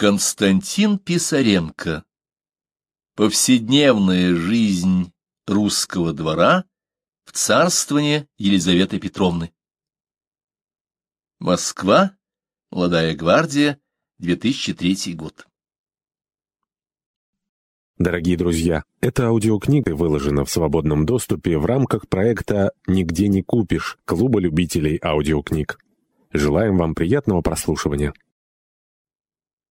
Константин Писаренко. Повседневная жизнь русского двора в царствование Елизаветы Петровны. Москва. Молодая гвардия. 2003 год. Дорогие друзья, эта аудиокнига выложена в свободном доступе в рамках проекта «Нигде не купишь» Клуба любителей аудиокниг. Желаем вам приятного прослушивания.